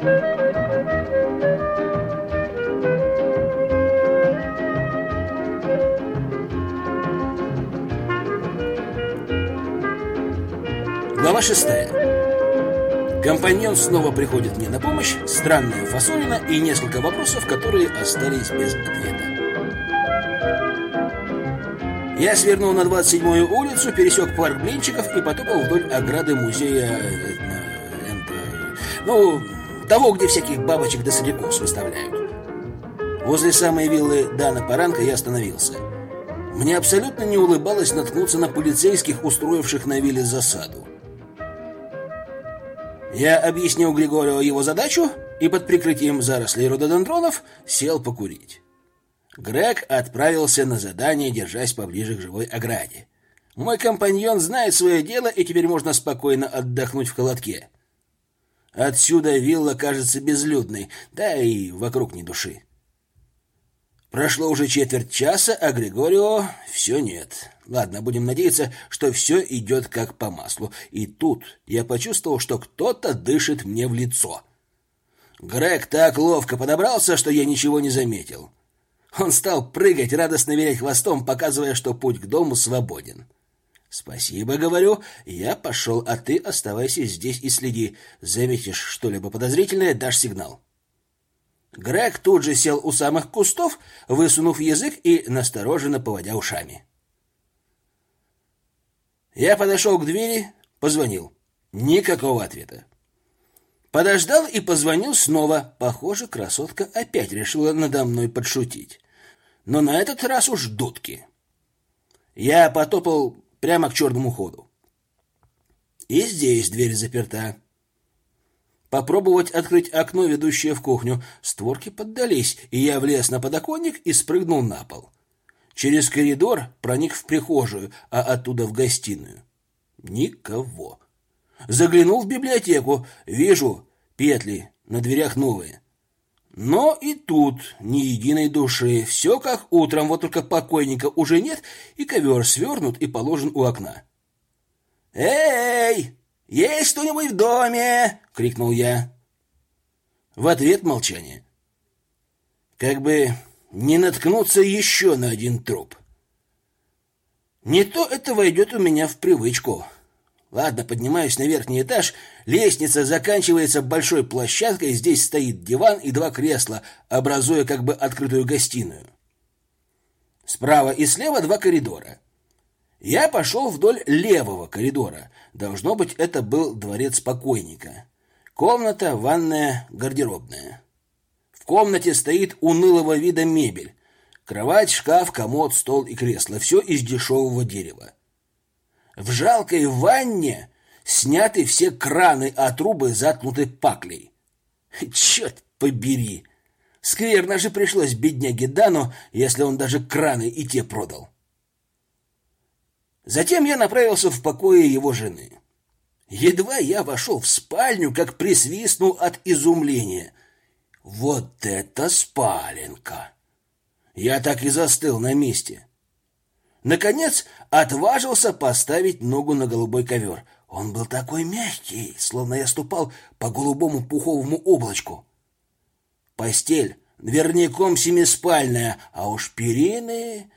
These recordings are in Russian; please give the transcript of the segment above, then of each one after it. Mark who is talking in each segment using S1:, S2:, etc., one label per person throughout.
S1: Глава шестая. Компаньон снова приходит мне на помощь, странная фасолина и несколько вопросов, которые остались без ответа. Я свернул на 27-ю улицу, пересек парк блинчиков и потопал вдоль ограды музея... Э, э, ну, того, где всяких бабочек да садиков выставляют. Возле самой виллы Дана Паранка я остановился. Мне абсолютно не улыбалось наткнуться на полицейских, устроивших на вилле засаду. Я объяснил Григорию его задачу и под прикрытием зарослей рододендронов сел покурить. Грег отправился на задание, держась поближе к живой ограде. Мой компаньон знает свое дело, и теперь можно спокойно отдохнуть в холодке. Отсюда вилла кажется безлюдной, да и вокруг ни души. Прошло уже четверть часа, а Григорио все нет. Ладно, будем надеяться, что все идет как по маслу. И тут я почувствовал, что кто-то дышит мне в лицо. Грег так ловко подобрался, что я ничего не заметил. Он стал прыгать, радостно вилять хвостом, показывая, что путь к дому свободен. «Спасибо, — говорю, — я пошел, а ты оставайся здесь и следи. Заметишь что-либо подозрительное, дашь сигнал». Грег тут же сел у самых кустов, высунув язык и настороженно поводя ушами. Я подошел к двери, позвонил. Никакого ответа. Подождал и позвонил снова. Похоже, красотка опять решила надо мной подшутить. Но на этот раз уж дудки. Я потопал прямо к черному ходу. И здесь дверь заперта. Попробовать открыть окно, ведущее в кухню. Створки поддались, и я влез на подоконник и спрыгнул на пол. Через коридор проник в прихожую, а оттуда в гостиную. Никого. Заглянул в библиотеку. Вижу, петли на дверях новые. Но и тут ни единой души. Все как утром, вот только покойника уже нет, и ковер свернут и положен у окна. «Эй!» «Есть кто-нибудь в доме?» — крикнул я. В ответ молчание. Как бы не наткнуться еще на один труп. Не то это войдет у меня в привычку. Ладно, поднимаюсь на верхний этаж. Лестница заканчивается большой площадкой. Здесь стоит диван и два кресла, образуя как бы открытую гостиную. Справа и слева два коридора. Я пошел вдоль левого коридора. Должно быть, это был дворец покойника. Комната, ванная, гардеробная. В комнате стоит унылого вида мебель. Кровать, шкаф, комод, стол и кресло. Все из дешевого дерева. В жалкой ванне сняты все краны, а трубы заткнуты паклей. Черт побери! Скверно же пришлось бедняге Дану, если он даже краны и те продал. Затем я направился в покое его жены. Едва я вошел в спальню, как присвистнул от изумления. Вот это спаленка! Я так и застыл на месте. Наконец отважился поставить ногу на голубой ковер. Он был такой мягкий, словно я ступал по голубому пуховому облачку. Постель верняком семиспальная, а уж перины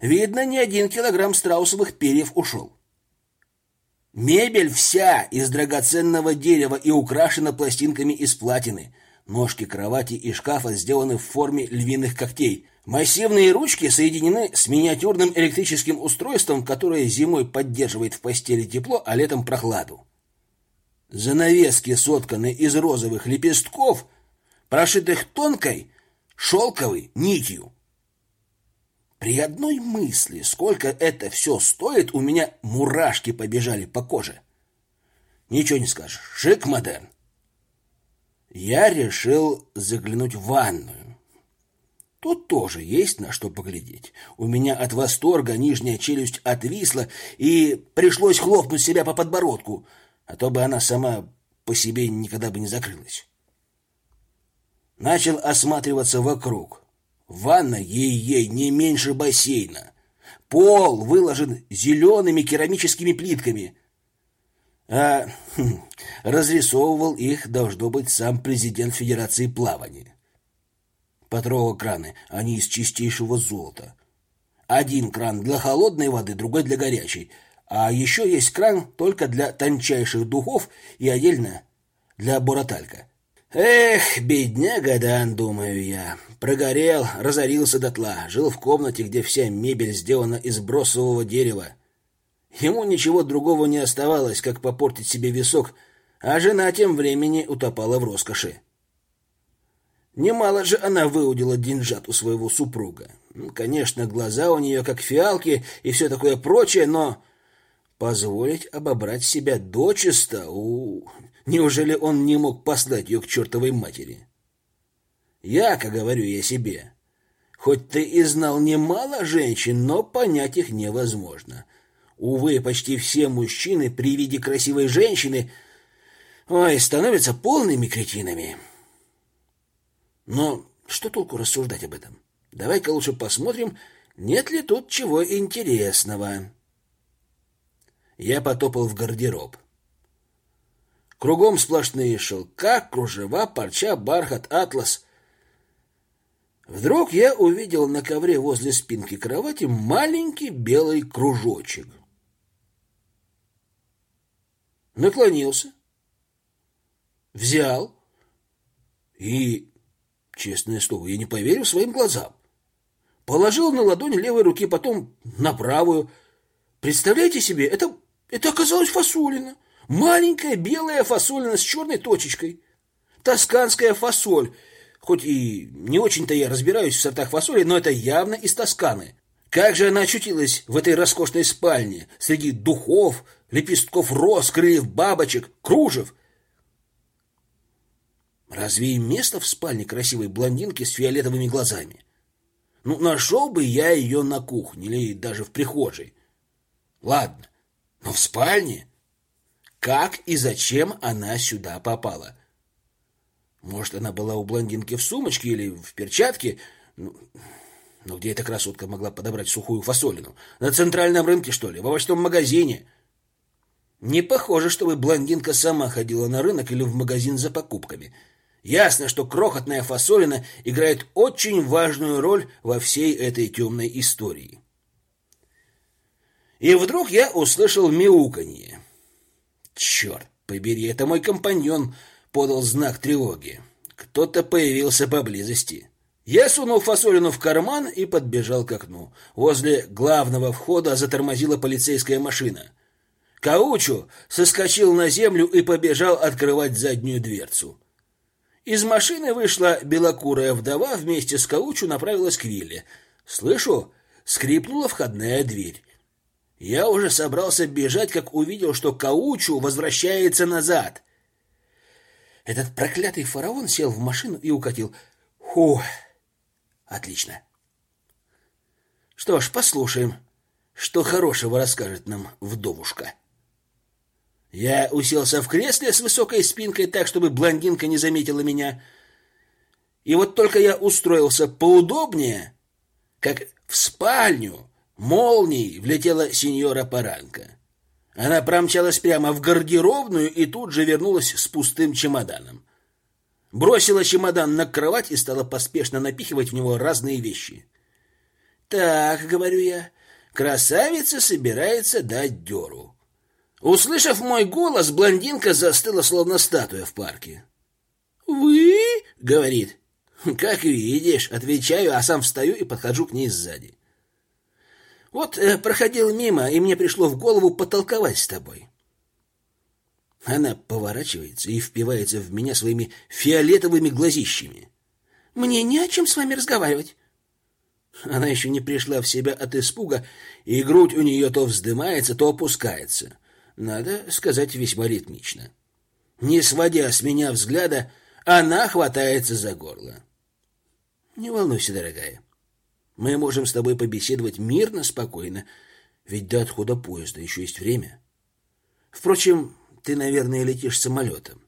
S1: Видно, не один килограмм страусовых перьев ушел. Мебель вся из драгоценного дерева и украшена пластинками из платины. Ножки кровати и шкафа сделаны в форме львиных когтей. Массивные ручки соединены с миниатюрным электрическим устройством, которое зимой поддерживает в постели тепло, а летом прохладу. Занавески сотканы из розовых лепестков, прошитых тонкой шелковой нитью. При одной мысли, сколько это все стоит, у меня мурашки побежали по коже. Ничего не скажешь. Шик модерн. Я решил заглянуть в ванную. Тут тоже есть на что поглядеть. У меня от восторга нижняя челюсть отвисла, и пришлось хлопнуть себя по подбородку, а то бы она сама по себе никогда бы не закрылась. Начал осматриваться вокруг. Ванна ей-ей не меньше бассейна. Пол выложен зелеными керамическими плитками. А хм, разрисовывал их, должно быть, сам президент Федерации плавания. Потрогал краны, они из чистейшего золота. Один кран для холодной воды, другой для горячей. А еще есть кран только для тончайших духов и отдельно для бураталька. Эх, бедняга Дан, думаю я. Прогорел, разорился дотла, жил в комнате, где вся мебель сделана из бросового дерева. Ему ничего другого не оставалось, как попортить себе висок, а жена тем времени утопала в роскоши. Немало же она выудила деньжат у своего супруга. Ну, конечно, глаза у нее как фиалки и все такое прочее, но позволить обобрать себя дочисто, у, Неужели он не мог послать ее к чертовой матери? Я, как говорю я себе, хоть ты и знал немало женщин, но понять их невозможно. Увы, почти все мужчины при виде красивой женщины ой, становятся полными кретинами. Но что толку рассуждать об этом? Давай-ка лучше посмотрим, нет ли тут чего интересного. Я потопал в гардероб. Кругом сплошные шелка, кружева, парча, бархат, атлас. Вдруг я увидел на ковре возле спинки кровати маленький белый кружочек. Наклонился, взял и, честное слово, я не поверил своим глазам. Положил на ладонь левой руки, потом на правую. Представляете себе, это, это оказалось фасолина. Маленькая белая фасолина с черной точечкой. Тосканская фасоль. Хоть и не очень-то я разбираюсь в сортах фасоли, но это явно из Тосканы. Как же она очутилась в этой роскошной спальне, среди духов, лепестков роз, крыльев бабочек, кружев? Разве им место в спальне красивой блондинки с фиолетовыми глазами? Ну, нашел бы я ее на кухне или даже в прихожей. Ладно, но в спальне? Как и зачем она сюда попала? Может, она была у блондинки в сумочке или в перчатке? Ну, но где эта красотка могла подобрать сухую фасолину? На центральном рынке, что ли? В овощном магазине? Не похоже, чтобы блондинка сама ходила на рынок или в магазин за покупками. Ясно, что крохотная фасолина играет очень важную роль во всей этой темной истории. И вдруг я услышал мяуканье. Черт побери, это мой компаньон подал знак тревоги. Кто-то появился поблизости. Я сунул фасолину в карман и подбежал к окну. Возле главного входа затормозила полицейская машина. Каучу соскочил на землю и побежал открывать заднюю дверцу. Из машины вышла белокурая вдова, вместе с Каучу направилась к вилле. Слышу, скрипнула входная дверь. Я уже собрался бежать, как увидел, что Каучу возвращается назад. Этот проклятый фараон сел в машину и укатил. Фу, отлично. Что ж, послушаем, что хорошего расскажет нам вдовушка. Я уселся в кресле с высокой спинкой так, чтобы блондинка не заметила меня. И вот только я устроился поудобнее, как в спальню Молнией влетела сеньора Паранка. Она промчалась прямо в гардеробную и тут же вернулась с пустым чемоданом. Бросила чемодан на кровать и стала поспешно напихивать в него разные вещи. «Так», — говорю я, — «красавица собирается дать дёру». Услышав мой голос, блондинка застыла, словно статуя в парке. «Вы?» — говорит. «Как видишь», — отвечаю, а сам встаю и подхожу к ней сзади. Вот э, проходил мимо, и мне пришло в голову потолковать с тобой. Она поворачивается и впивается в меня своими фиолетовыми глазищами. Мне не о чем с вами разговаривать. Она еще не пришла в себя от испуга, и грудь у нее то вздымается, то опускается. Надо сказать, весьма ритмично. Не сводя с меня взгляда, она хватается за горло. Не волнуйся, дорогая. Мы можем с тобой побеседовать мирно, спокойно, ведь до отхода поезда еще есть время. Впрочем, ты, наверное, летишь самолетом.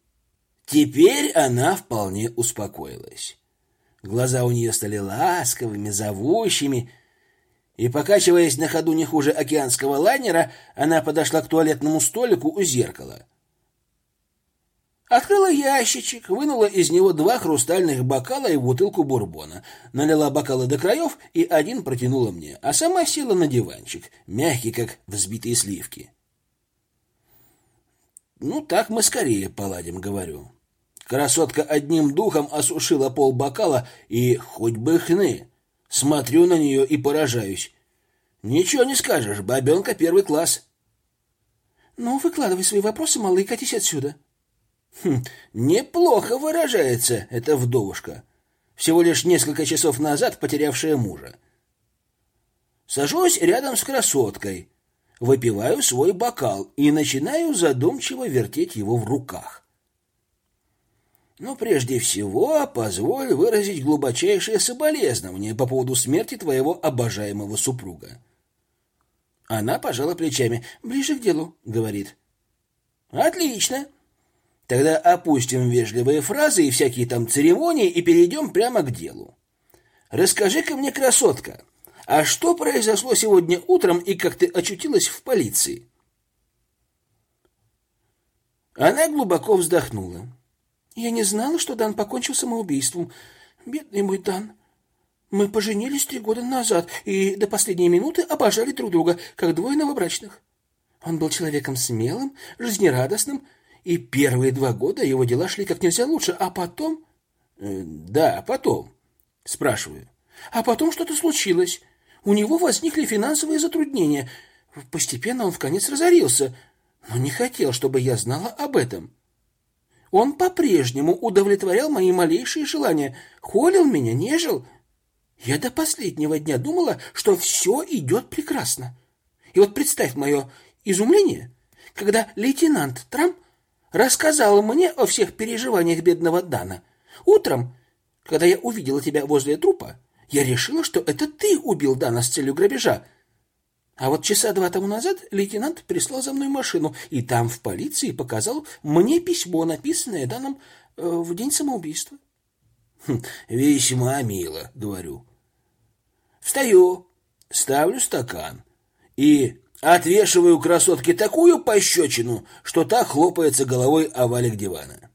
S1: Теперь она вполне успокоилась. Глаза у нее стали ласковыми, зовущими, И, покачиваясь на ходу не хуже океанского лайнера, она подошла к туалетному столику у зеркала. Открыла ящичек, вынула из него два хрустальных бокала и бутылку бурбона, налила бокалы до краев и один протянула мне, а сама села на диванчик, мягкий, как взбитые сливки. «Ну, так мы скорее поладим», — говорю. Красотка одним духом осушила пол бокала и хоть бы хны. Смотрю на нее и поражаюсь. Ничего не скажешь, бабенка первый класс.
S2: Ну, выкладывай свои вопросы, малый, катись отсюда.
S1: Хм, неплохо выражается эта вдовушка, всего лишь несколько часов назад потерявшая мужа. Сажусь рядом с красоткой, выпиваю свой бокал и начинаю задумчиво вертеть его в руках. Но прежде всего позволь выразить глубочайшее соболезнование по поводу смерти твоего обожаемого супруга. Она пожала плечами. «Ближе к делу», — говорит. «Отлично. Тогда опустим вежливые фразы и всякие там церемонии и перейдем прямо к делу. Расскажи-ка мне, красотка, а что произошло сегодня утром и как ты очутилась в полиции?» Она глубоко вздохнула.
S2: Я не знала, что Дан покончил самоубийством. Бедный мой Дан. Мы поженились три года назад и до последней минуты обожали друг друга, как двое новобрачных. Он был человеком смелым, жизнерадостным, и первые два года его дела шли как нельзя лучше, а потом...
S1: Э, да, потом. Спрашиваю.
S2: А потом что-то случилось. У него возникли финансовые затруднения. Постепенно он в конец разорился, но не хотел, чтобы я знала об этом. Он по-прежнему удовлетворял мои малейшие желания, холил меня, нежил. Я до последнего дня думала, что все идет прекрасно. И вот представь мое изумление, когда лейтенант Трамп рассказал мне о всех переживаниях бедного Дана. Утром, когда я увидела тебя возле трупа, я решила, что это ты убил Дана с целью грабежа, а вот часа два тому назад лейтенант прислал за мной машину, и там в полиции показал мне письмо, написанное данным э, в день самоубийства.
S1: Хм, весьма мило, говорю. Встаю, ставлю стакан и отвешиваю красотке такую пощечину, что та хлопается головой о валик дивана.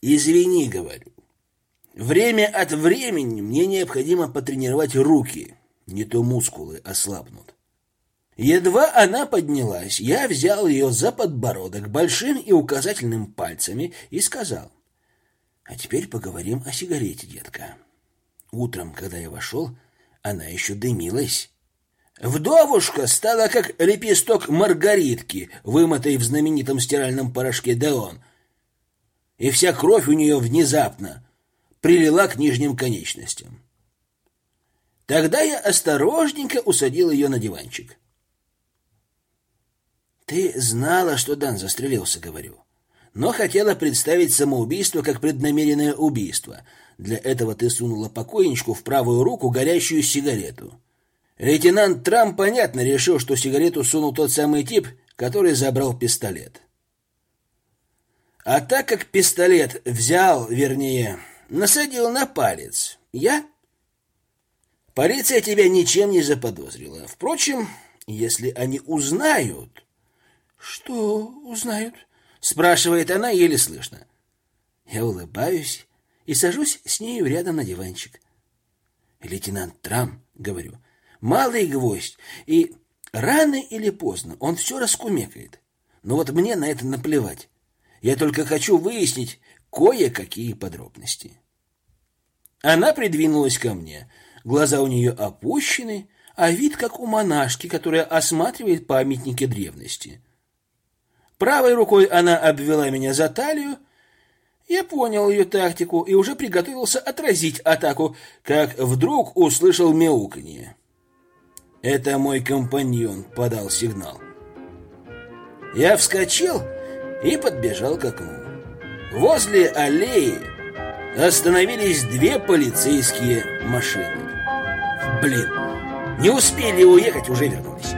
S1: Извини, говорю. Время от времени мне необходимо потренировать руки не то мускулы ослабнут. Едва она поднялась, я взял ее за подбородок большим и указательным пальцами и сказал, «А теперь поговорим о сигарете, детка». Утром, когда я вошел, она еще дымилась. Вдовушка стала как лепесток маргаритки, вымытой в знаменитом стиральном порошке Деон. И вся кровь у нее внезапно прилила к нижним конечностям. Тогда я осторожненько усадил ее на диванчик. «Ты знала, что Дан застрелился», — говорю. «Но хотела представить самоубийство как преднамеренное убийство. Для этого ты сунула покойничку в правую руку горящую сигарету. Лейтенант Трамп, понятно, решил, что сигарету сунул тот самый тип, который забрал пистолет. А так как пистолет взял, вернее, насадил на палец, я Полиция тебя ничем не заподозрила. Впрочем, если они узнают...
S2: Что узнают?
S1: Спрашивает она еле слышно. Я улыбаюсь и сажусь с нею рядом на диванчик. Лейтенант Трам, говорю, малый гвоздь, и рано или поздно он все раскумекает. Но вот мне на это наплевать. Я только хочу выяснить кое-какие подробности. Она придвинулась ко мне — Глаза у нее опущены, а вид как у монашки, которая осматривает памятники древности. Правой рукой она обвела меня за талию. Я понял ее тактику и уже приготовился отразить атаку, как вдруг услышал мяуканье. Это мой компаньон подал сигнал. Я вскочил и подбежал к окну. Возле аллеи остановились две полицейские машины. Блин, не успели уехать, уже вернулись.